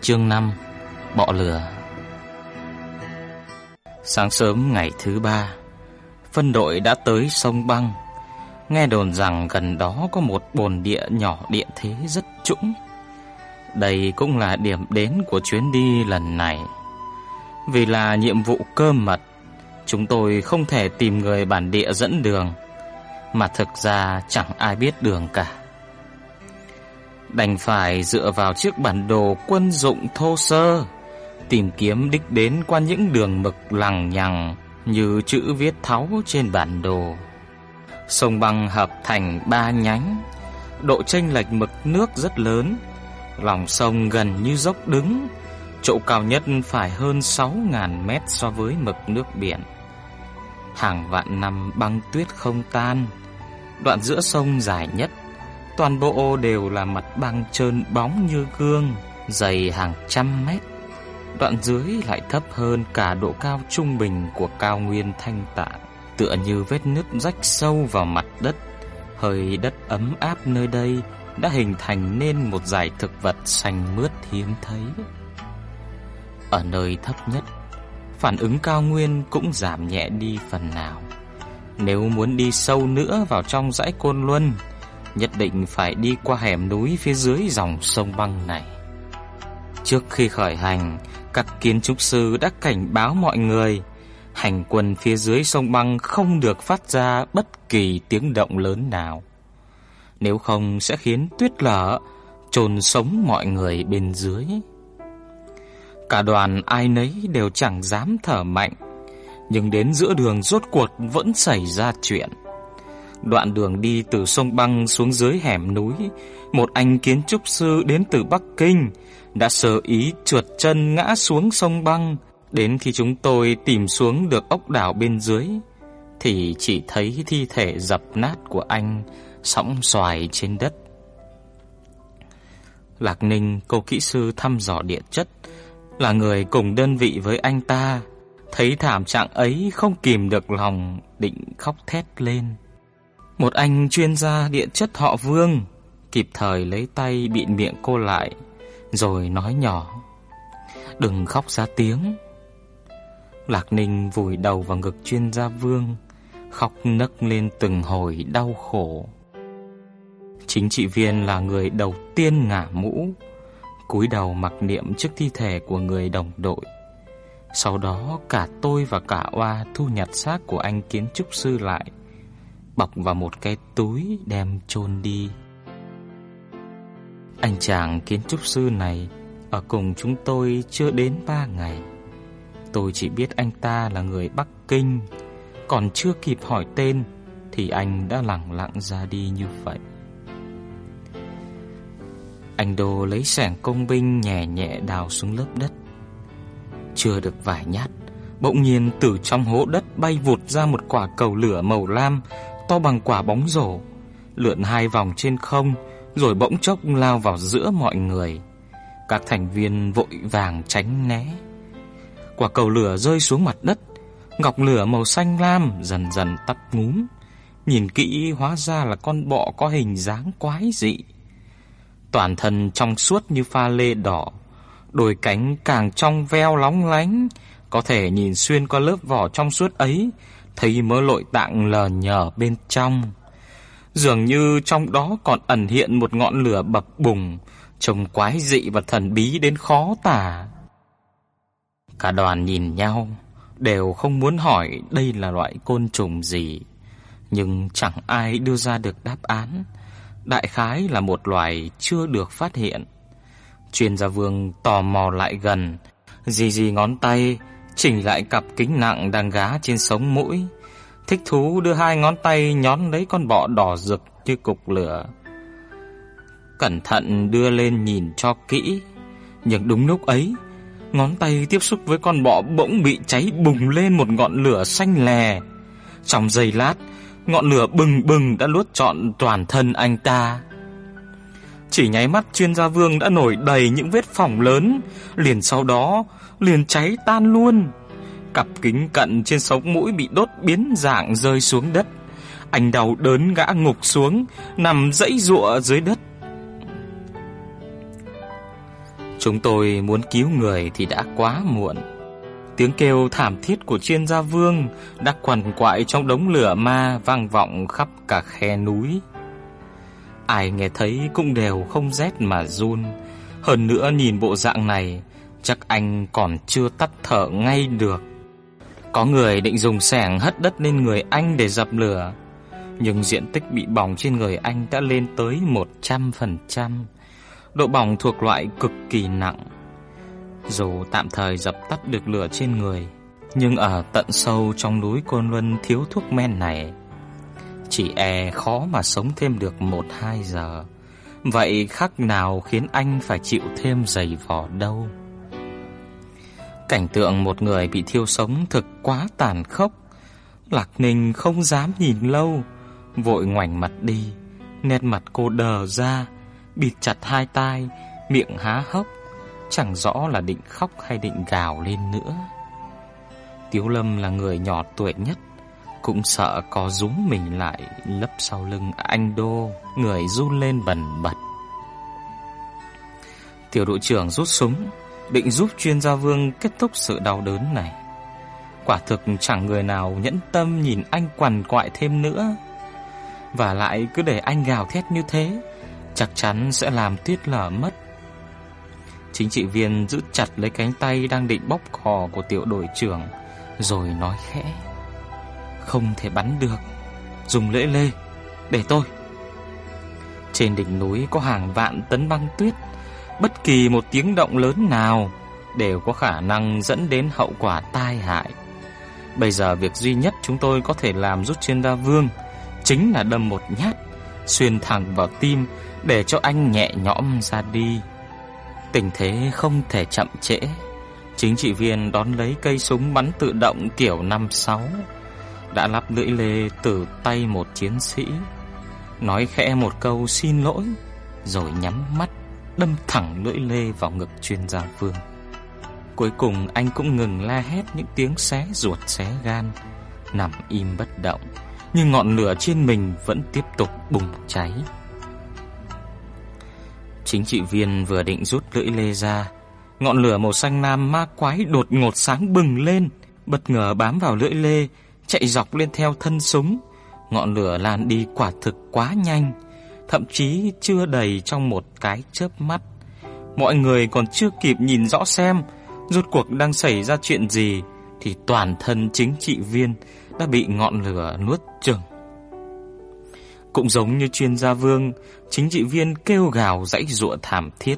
Chương 5 Bọ lửa. Sáng sớm ngày thứ ba, Phân đội đã tới sông băng. Nghe đồn rằng gần đó có một bồn địa nhỏ địa thế rất trũng. Đây cũng là điểm đến của chuyến đi lần này. Vì là nhiệm vụ cơ mật, Chúng tôi không thể tìm người bản địa dẫn đường. Mà thực ra chẳng ai biết đường cả đành phải dựa vào chiếc bản đồ quân dụng thô sơ, tìm kiếm đích đến qua những đường mực lằng nhằng như chữ viết tháo trên bản đồ. Sông băng hợp thành ba nhánh, độ chênh lệch mực nước rất lớn, lòng sông gần như dốc đứng, chỗ cao nhất phải hơn 6000 mét so với mực nước biển. Hàng vạn năm băng tuyết không tan, đoạn giữa sông dài nhất Toàn bộ đều là mặt băng trơn bóng như gương, dày hàng trăm mét. Đoạn dưới lại thấp hơn cả độ cao trung bình của cao nguyên thanh tạng, tựa như vết nứt rách sâu vào mặt đất. Hơi đất ấm áp nơi đây đã hình thành nên một dải thực vật xanh mướt hiếm thấy. Ở nơi thấp nhất, phản ứng cao nguyên cũng giảm nhẹ đi phần nào. Nếu muốn đi sâu nữa vào trong dãy Côn Luân, nhất định phải đi qua hẻm núi phía dưới dòng sông băng này. Trước khi khởi hành, các kiến trúc sư đã cảnh báo mọi người, hành quân phía dưới sông băng không được phát ra bất kỳ tiếng động lớn nào. Nếu không sẽ khiến tuyết lở chôn sống mọi người bên dưới. Cả đoàn ai nấy đều chẳng dám thở mạnh, nhưng đến giữa đường rốt cuộc vẫn xảy ra chuyện. Đoạn đường đi từ sông băng xuống dưới hẻm núi, một anh kiến trúc sư đến từ Bắc Kinh đã sơ ý trượt chân ngã xuống sông băng. Đến khi chúng tôi tìm xuống được ốc đảo bên dưới thì chỉ thấy thi thể dập nát của anh sóng xoài trên đất. Lạc Ninh, cô kỹ sư thăm dò địa chất, là người cùng đơn vị với anh ta, thấy thảm trạng ấy không kìm được lòng định khóc thét lên. Một anh chuyên gia địa chất họ Vương kịp thời lấy tay bịt miệng cô lại, rồi nói nhỏ: "Đừng khóc ra tiếng." Lạc Ninh vùi đầu vào ngực chuyên gia Vương, khóc nấc lên từng hồi đau khổ. Chính trị viên là người đầu tiên ngả mũ, cúi đầu mặc niệm trước thi thể của người đồng đội. Sau đó cả tôi và cả Oa thu nhặt xác của anh kiến trúc sư lại bọc vào một cái túi đem chôn đi. Anh chàng kiến trúc sư này ở cùng chúng tôi chưa đến 3 ngày. Tôi chỉ biết anh ta là người Bắc Kinh, còn chưa kịp hỏi tên thì anh đã lặng lặng ra đi như vậy. Anh Đô lấy sẻng công binh nhẹ nhẹ đào xuống lớp đất. Chưa được vài nhát, bỗng nhiên từ trong hố đất bay vụt ra một quả cầu lửa màu lam to bằng quả bóng rổ, lượn hai vòng trên không rồi bỗng chốc lao vào giữa mọi người. Các thành viên vội vàng tránh né. Quả cầu lửa rơi xuống mặt đất, ngọc lửa màu xanh lam dần dần tắt ngúm. Nhìn kỹ hóa ra là con bọ có hình dáng quái dị. Toàn thân trong suốt như pha lê đỏ, đôi cánh càng trong veo lóng lánh, có thể nhìn xuyên qua lớp vỏ trong suốt ấy thấy mớ nội tạng lờ nhờ bên trong. Dường như trong đó còn ẩn hiện một ngọn lửa bập bùng, trông quái dị và thần bí đến khó tả. Cả đoàn nhìn nhau, đều không muốn hỏi đây là loại côn trùng gì, nhưng chẳng ai đưa ra được đáp án. Đại khái là một loài chưa được phát hiện. Chuyên gia Vương tò mò lại gần, rì rì ngón tay chỉnh lại cặp kính nặng đang gá trên sống mũi. Thích thú đưa hai ngón tay nhón lấy con bọ đỏ rực như cục lửa. cẩn thận đưa lên nhìn cho kỹ. Nhưng đúng lúc ấy, ngón tay tiếp xúc với con bọ bỗng bị cháy bùng lên một ngọn lửa xanh lè. Trong giây lát, ngọn lửa bừng bừng đã luốt trọn toàn thân anh ta. Chỉ nháy mắt chuyên gia vương đã nổi đầy những vết phỏng lớn, liền sau đó liền cháy tan luôn. Cặp kính cận trên sống mũi bị đốt biến dạng rơi xuống đất. Anh đau đớn gã ngục xuống, nằm dãy giụa dưới đất. Chúng tôi muốn cứu người thì đã quá muộn. Tiếng kêu thảm thiết của chuyên gia vương đã quằn quại trong đống lửa ma vang vọng khắp cả khe núi. Ai nghe thấy cũng đều không rét mà run. Hơn nữa nhìn bộ dạng này, chắc anh còn chưa tắt thở ngay được. Có người định dùng xẻng hất đất lên người anh để dập lửa, nhưng diện tích bị bỏng trên người anh đã lên tới 100%. Độ bỏng thuộc loại cực kỳ nặng. Dù tạm thời dập tắt được lửa trên người, nhưng ở tận sâu trong núi Côn Luân thiếu thuốc men này, chỉ e khó mà sống thêm được 1-2 giờ. Vậy khắc nào khiến anh phải chịu thêm dày vò đâu. Cảnh tượng một người bị thiêu sống thực quá tàn khốc. Lạc Ninh không dám nhìn lâu, vội ngoảnh mặt đi, nét mặt cô đờ ra, bịt chặt hai tai, miệng há hốc, chẳng rõ là định khóc hay định gào lên nữa. Tiếu Lâm là người nhỏ tuổi nhất, cũng sợ có rúm mình lại lấp sau lưng anh Đô, người run lên bần bật. Tiểu đội trưởng rút súng, định giúp chuyên gia Vương kết thúc sự đau đớn này. Quả thực chẳng người nào nhẫn tâm nhìn anh quằn quại thêm nữa. Và lại cứ để anh gào thét như thế, chắc chắn sẽ làm tuyết lở mất. Chính trị viên giữ chặt lấy cánh tay đang định bóp cò của tiểu đội trưởng, rồi nói khẽ. Không thể bắn được, dùng lưỡi lê, để tôi. Trên đỉnh núi có hàng vạn tấn băng tuyết, bất kỳ một tiếng động lớn nào đều có khả năng dẫn đến hậu quả tai hại. Bây giờ việc duy nhất chúng tôi có thể làm giúp chuyên đa vương chính là đâm một nhát xuyên thẳng vào tim để cho anh nhẹ nhõm ra đi. Tình thế không thể chậm trễ. Chính trị viên đón lấy cây súng bắn tự động kiểu 56 đã lắp lưỡi lê từ tay một chiến sĩ, nói khẽ một câu xin lỗi rồi nhắm mắt đâm thẳng lưỡi lê vào ngực chuyên gia Vương. Cuối cùng anh cũng ngừng la hét những tiếng xé ruột xé gan, nằm im bất động, nhưng ngọn lửa trên mình vẫn tiếp tục bùng cháy. Chính trị viên vừa định rút lưỡi lê ra, ngọn lửa màu xanh lam ma quái đột ngột sáng bừng lên, bất ngờ bám vào lưỡi lê, chạy dọc lên theo thân súng. Ngọn lửa lan đi quả thực quá nhanh, thậm chí chưa đầy trong một cái chớp mắt. Mọi người còn chưa kịp nhìn rõ xem rốt cuộc đang xảy ra chuyện gì thì toàn thân chính trị viên đã bị ngọn lửa nuốt chửng. Cũng giống như chuyên gia Vương, chính trị viên kêu gào dãy dụa thảm thiết.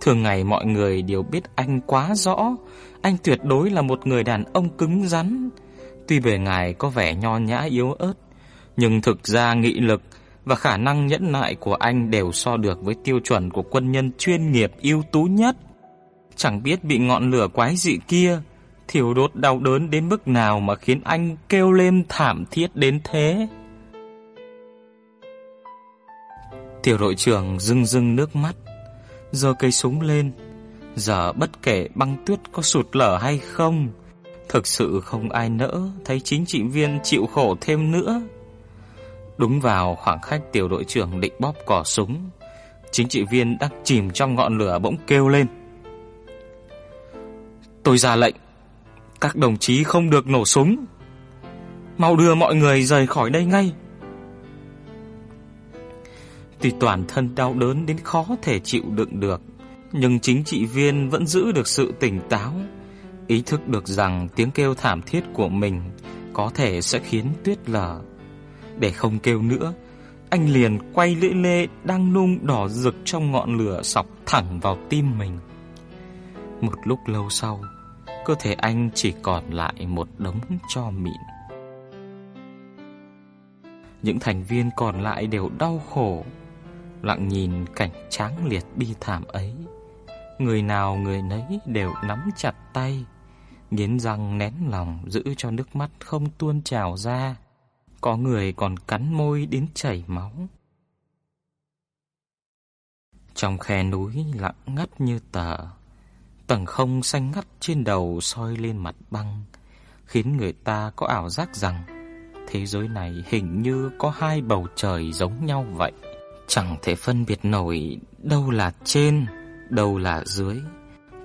Thường ngày mọi người đều biết anh quá rõ, anh tuyệt đối là một người đàn ông cứng rắn. Tuy bề ngoài có vẻ nho nhã yếu ớt, nhưng thực ra nghị lực và khả năng nhẫn nại của anh đều so được với tiêu chuẩn của quân nhân chuyên nghiệp ưu tú nhất. Chẳng biết bị ngọn lửa quái dị kia thiêu đốt đau đớn đến mức nào mà khiến anh kêu lên thảm thiết đến thế. Tiểu đội trưởng rưng rưng nước mắt, giơ cây súng lên. Giờ bất kể băng tuyết có sụt lở hay không, thực sự không ai nỡ thấy chính trị viên chịu khổ thêm nữa. Đúng vào khoảng khách tiểu đội trưởng định bóp cò súng, chính trị viên đang chìm trong ngọn lửa bỗng kêu lên. Tôi ra lệnh, các đồng chí không được nổ súng. Mau đưa mọi người rời khỏi đây ngay. Tuy toàn thân đau đớn đến khó thể chịu đựng được, nhưng chính trị viên vẫn giữ được sự tỉnh táo, ý thức được rằng tiếng kêu thảm thiết của mình có thể sẽ khiến tuyết lở. Để không kêu nữa, anh liền quay lưỡi lê đang nung đỏ rực trong ngọn lửa sọc thẳng vào tim mình. Một lúc lâu sau, cơ thể anh chỉ còn lại một đống tro mịn. Những thành viên còn lại đều đau khổ, lặng nhìn cảnh tráng liệt bi thảm ấy. Người nào người nấy đều nắm chặt tay, nghiến răng nén lòng giữ cho nước mắt không tuôn trào ra. Có người còn cắn môi đến chảy máu. Trong khe núi lặng ngắt như tờ, tầng không xanh ngắt trên đầu soi lên mặt băng, khiến người ta có ảo giác rằng thế giới này hình như có hai bầu trời giống nhau vậy. Chẳng thể phân biệt nổi đâu là trên, đâu là dưới.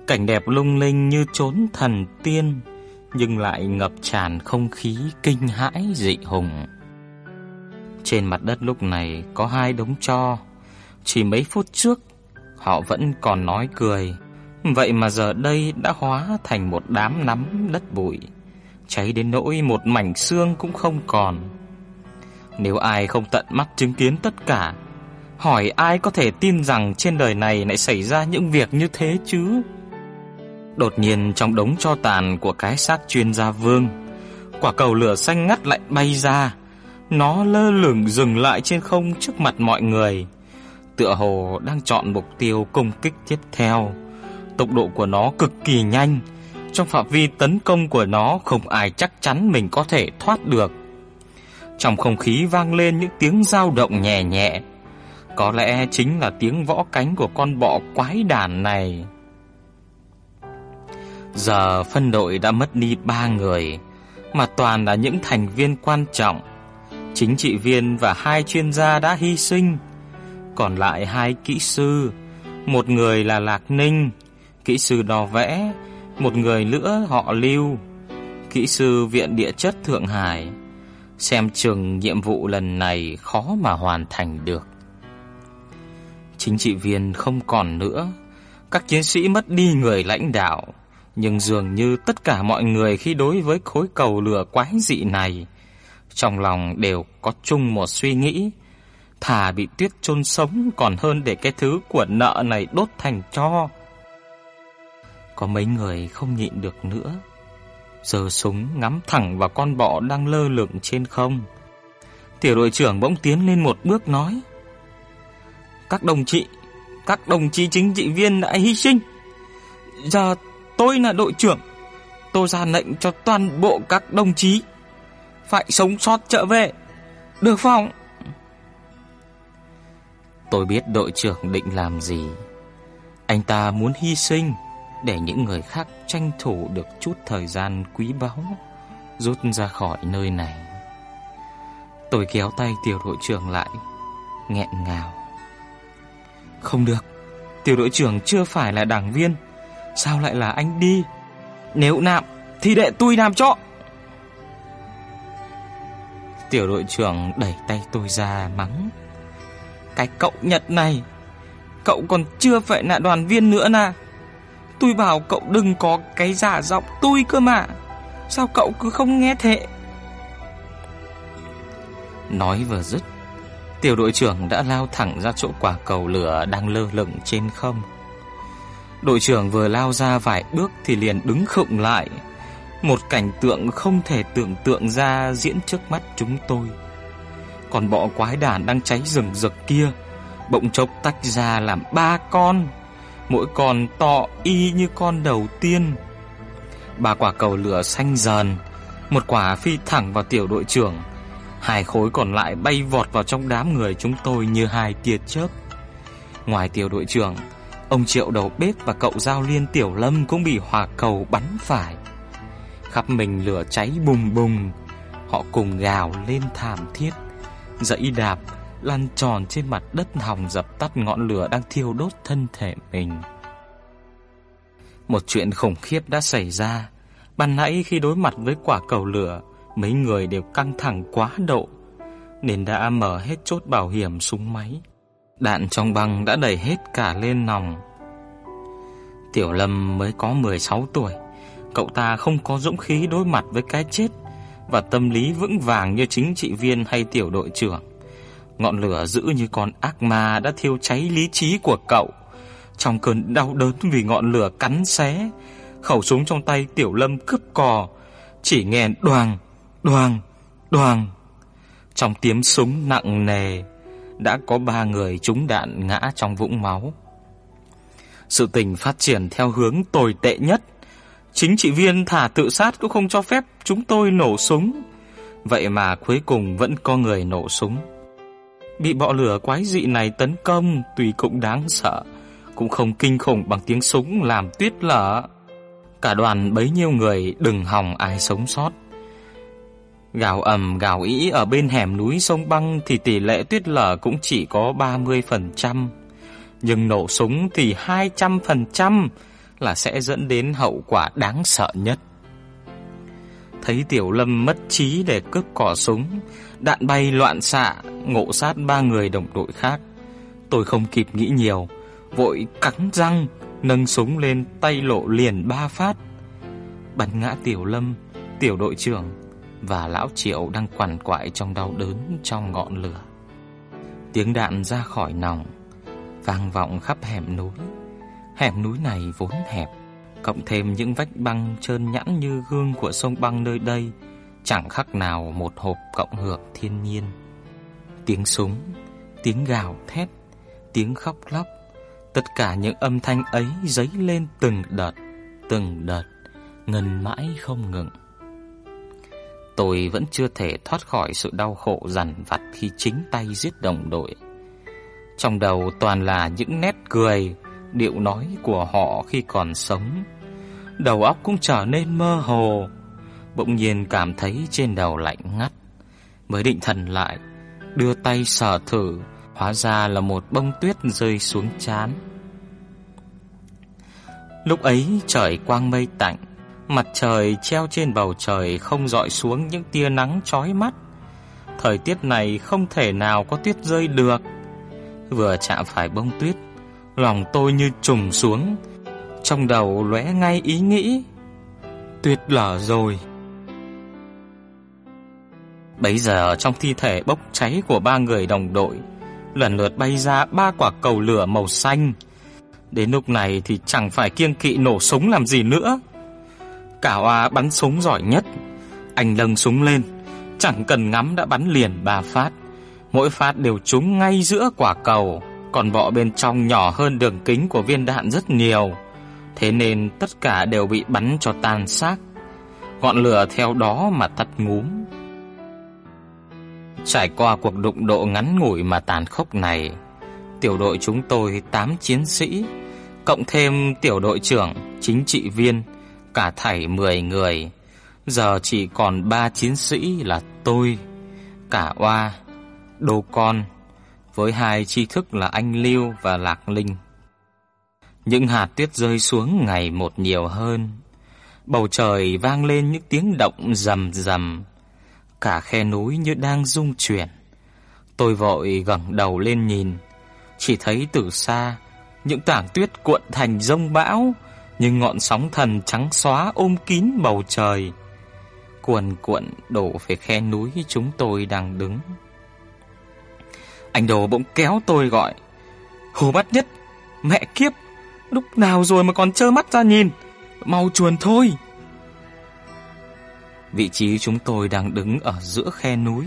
Cảnh đẹp lung linh như chốn thần tiên, nhưng lại ngập tràn không khí kinh hãi dị hùng. Trên mặt đất lúc này có hai đống tro, chỉ mấy phút trước họ vẫn còn nói cười, vậy mà giờ đây đã hóa thành một đám nắm đất bụi, cháy đến nỗi một mảnh xương cũng không còn. Nếu ai không tận mắt chứng kiến tất cả, hỏi ai có thể tin rằng trên đời này lại xảy ra những việc như thế chứ? Đột nhiên trong đống cho tàn của cái xác chuyên gia Vương, quả cầu lửa xanh ngắt lại bay ra, nó lơ lửng dừng lại trên không trước mặt mọi người, tựa hồ đang chọn mục tiêu công kích tiếp theo. Tốc độ của nó cực kỳ nhanh, trong phạm vi tấn công của nó không ai chắc chắn mình có thể thoát được. Trong không khí vang lên những tiếng dao động nhẹ nhẹ, có lẽ chính là tiếng võ cánh của con bọ quái đản này. Giờ phân đội đã mất đi ba người, mà toàn là những thành viên quan trọng. Chính trị viên và hai chuyên gia đã hy sinh, còn lại hai kỹ sư, một người là Lạc Ninh, kỹ sư đo vẽ, một người nữa họ Lưu, kỹ sư viện địa chất Thượng Hải. Xem chừng nhiệm vụ lần này khó mà hoàn thành được. Chính trị viên không còn nữa, các chiến sĩ mất đi người lãnh đạo, nhưng dường như tất cả mọi người khi đối với khối cầu lửa quái dị này, trong lòng đều có chung một suy nghĩ, thà bị tuyết chôn sống còn hơn để cái thứ của nợ này đốt thành tro. Có mấy người không nhịn được nữa, giơ súng ngắm thẳng vào con bọ đang lơ lửng trên không. Tiểu đội trưởng bỗng tiến lên một bước nói: "Các đồng chí, các đồng chí chính trị viên đã hy sinh. Giờ tôi là đội trưởng, tôi ra lệnh cho toàn bộ các đồng chí phải sống sót trở về. Được không?" Tôi biết đội trưởng định làm gì. Anh ta muốn hy sinh để những người khác tranh thủ được chút thời gian quý báu rút ra khỏi nơi này. Tôi kéo tay tiểu đội trưởng lại, nghẹn ngào. Không được, tiểu đội trưởng chưa phải là đảng viên, sao lại là anh đi? Nếu nạp thì để tôi làm cho. Tiểu đội trưởng đẩy tay tôi ra mắng. Cái cậu Nhật này, cậu còn chưa phải là đoàn viên nữa nè. Tôi bảo cậu đừng có cái giả giọng tôi cơ mà. Sao cậu cứ không nghe thế? Nói vừa dứt, tiểu đội trưởng đã lao thẳng ra chỗ quả cầu lửa đang lơ lửng trên không. Đội trưởng vừa lao ra vài bước thì liền đứng khựng lại. Một cảnh tượng không thể tưởng tượng ra diễn trước mắt chúng tôi. Còn bọ quái đản đang cháy rừng rực kia, bỗng chốc tách ra làm ba con mỗi con to y như con đầu tiên. Ba quả cầu lửa xanh dần, một quả phi thẳng vào tiểu đội trưởng, hai khối còn lại bay vọt vào trong đám người chúng tôi như hai tia chớp. Ngoài tiểu đội trưởng, ông Triệu đầu bếp và cậu giao liên tiểu lâm cũng bị hỏa cầu bắn phải. Khắp mình lửa cháy bùng bùng, họ cùng gào lên thảm thiết, dãy đạp lăn tròn trên mặt đất hòng dập tắt ngọn lửa đang thiêu đốt thân thể mình. Một chuyện khủng khiếp đã xảy ra. Ban nãy khi đối mặt với quả cầu lửa, mấy người đều căng thẳng quá độ, nên đã mở hết chốt bảo hiểm súng máy. Đạn trong băng đã đầy hết cả lên nòng. Tiểu Lâm mới có 16 tuổi, cậu ta không có dũng khí đối mặt với cái chết và tâm lý vững vàng như chính trị viên hay tiểu đội trưởng. Ngọn lửa dữ như con ác ma đã thiêu cháy lý trí của cậu. Trong cơn đau đớn vì ngọn lửa cắn xé, khẩu súng trong tay Tiểu Lâm cướp cò, chỉ nghe đoàng, đoàng, đoàng. Trong tiếng súng nặng nề, đã có ba người trúng đạn ngã trong vũng máu. Sự tình phát triển theo hướng tồi tệ nhất. Chính trị viên thả tự sát cũng không cho phép chúng tôi nổ súng. Vậy mà cuối cùng vẫn có người nổ súng. Bị bọ lửa quái dị này tấn công tuy cũng đáng sợ, cũng không kinh khủng bằng tiếng súng làm tuyết lở. Cả đoàn bấy nhiêu người đừng hòng ai sống sót. Gào ầm gào ý ở bên hẻm núi sông băng thì tỷ lệ tuyết lở cũng chỉ có 30%, nhưng nổ súng thì 200% là sẽ dẫn đến hậu quả đáng sợ nhất. Thấy Tiểu Lâm mất trí để cướp cò súng, đạn bay loạn xạ, ngộ sát ba người đồng đội khác. Tôi không kịp nghĩ nhiều, vội cắn răng, nâng súng lên tay lộ liền ba phát. Bắn ngã Tiểu Lâm, tiểu đội trưởng và lão Triệu đang quằn quại trong đau đớn trong ngọn lửa. Tiếng đạn ra khỏi nòng, vang vọng khắp hẻm núi. Hẻm núi này vốn hẹp, cộng thêm những vách băng trơn nhẵn như gương của sông băng nơi đây, chẳng khác nào một hộp cộng hưởng thiên nhiên. Tiếng súng, tiếng gào thét, tiếng khóc lóc, tất cả những âm thanh ấy dấy lên từng đợt, từng đợt, ngân mãi không ngừng. Tôi vẫn chưa thể thoát khỏi sự đau khổ dằn vặt khi chính tay giết đồng đội. Trong đầu toàn là những nét cười, điệu nói của họ khi còn sống. Đầu óc cũng trở nên mơ hồ. Bỗng nhiên cảm thấy trên đầu lạnh ngắt. Mới định thần lại, đưa tay sờ thử, hóa ra là một bông tuyết rơi xuống chán. Lúc ấy trời quang mây tạnh, Mặt trời treo trên bầu trời không dọi xuống những tia nắng chói mắt. Thời tiết này không thể nào có tuyết rơi được. Vừa chạm phải bông tuyết, lòng tôi như trùng xuống, trong đầu lóe ngay ý nghĩ, tuyết lở rồi. Bấy giờ trong thi thể bốc cháy của ba người đồng đội, lần lượt bay ra ba quả cầu lửa màu xanh. Đến lúc này thì chẳng phải kiêng kỵ nổ súng làm gì nữa. Cả hoa bắn súng giỏi nhất. Anh lâng súng lên, chẳng cần ngắm đã bắn liền ba phát. Mỗi phát đều trúng ngay giữa quả cầu, còn bọ bên trong nhỏ hơn đường kính của viên đạn rất nhiều. Thế nên tất cả đều bị bắn cho tan xác. Ngọn lửa theo đó mà tắt ngúm. Trải qua cuộc đụng độ ngắn ngủi mà tàn khốc này, tiểu đội chúng tôi 8 chiến sĩ, cộng thêm tiểu đội trưởng, chính trị viên, cả thảy 10 người, giờ chỉ còn 3 chiến sĩ là tôi, cả Oa, Đô Con, với hai tri thức là anh Lưu và Lạc Linh. Những hạt tuyết rơi xuống ngày một nhiều hơn. Bầu trời vang lên những tiếng động rầm rầm, cả khe núi như đang rung chuyển. Tôi vội gật đầu lên nhìn, chỉ thấy từ xa những tảng tuyết cuộn thành rông bão nhưng ngọn sóng thần trắng xóa ôm kín bầu trời, cuồn cuộn đổ về khe núi chúng tôi đang đứng. Anh Đồ bỗng kéo tôi gọi, "Hồ Bát Nhất, mẹ kiếp, lúc nào rồi mà còn trơ mắt ra nhìn, mau chuồn thôi." Vị trí chúng tôi đang đứng ở giữa khe núi.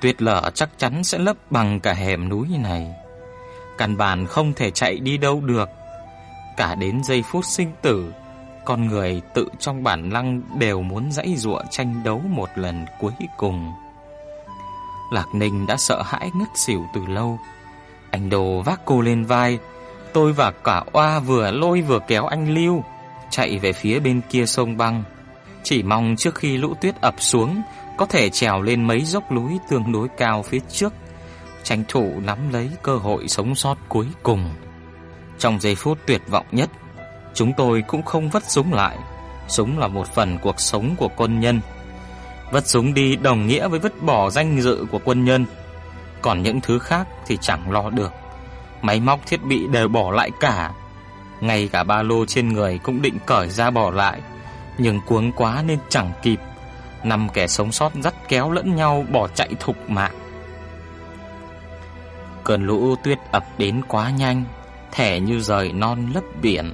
Tuyết lở chắc chắn sẽ lấp bằng cả hẻm núi này. Căn bản không thể chạy đi đâu được cả đến giây phút sinh tử, con người tự trong bản năng đều muốn dãy dụa tranh đấu một lần cuối cùng. Lạc Ninh đã sợ hãi ngất xỉu từ lâu. Anh Đồ vác cô lên vai, tôi và cả Oa vừa lôi vừa kéo anh Lưu chạy về phía bên kia sông băng, chỉ mong trước khi lũ tuyết ập xuống có thể trèo lên mấy dốc núi tương đối cao phía trước, tranh thủ nắm lấy cơ hội sống sót cuối cùng. Trong giây phút tuyệt vọng nhất, chúng tôi cũng không vứt súng lại. Súng là một phần cuộc sống của quân nhân. Vứt súng đi đồng nghĩa với vứt bỏ danh dự của quân nhân. Còn những thứ khác thì chẳng lo được. Máy móc thiết bị đều bỏ lại cả. Ngay cả ba lô trên người cũng định cởi ra bỏ lại, nhưng cuống quá nên chẳng kịp. Năm kẻ sống sót dắt kéo lẫn nhau bỏ chạy thục mạng. Cơn lũ tuyết ập đến quá nhanh, thẻ như rời non lấp biển,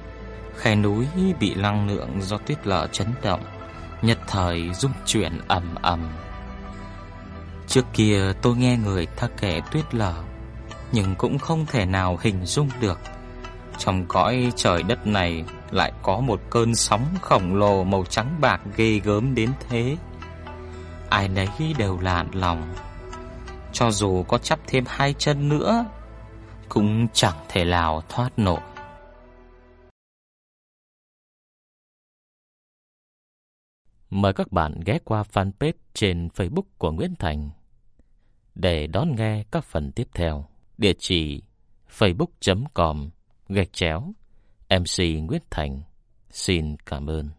khe núi bị năng lượng do tuyết lở chấn động, nhất thời rung chuyển ầm ầm. Trước kia tôi nghe người ta kể tuyết lở nhưng cũng không thể nào hình dung được trong cõi trời đất này lại có một cơn sóng khổng lồ màu trắng bạc ghê gớm đến thế. Ai nấy đều lạn lòng. Cho dù có chắp thêm hai chân nữa, cũng chẳng thể nào thoát nổi. Mời các bạn ghé qua fanpage trên Facebook của Nguyễn Thành để đón nghe các phần tiếp theo. Địa chỉ facebook.com gạch chéo MC Nguyễn Thành. Xin cảm ơn.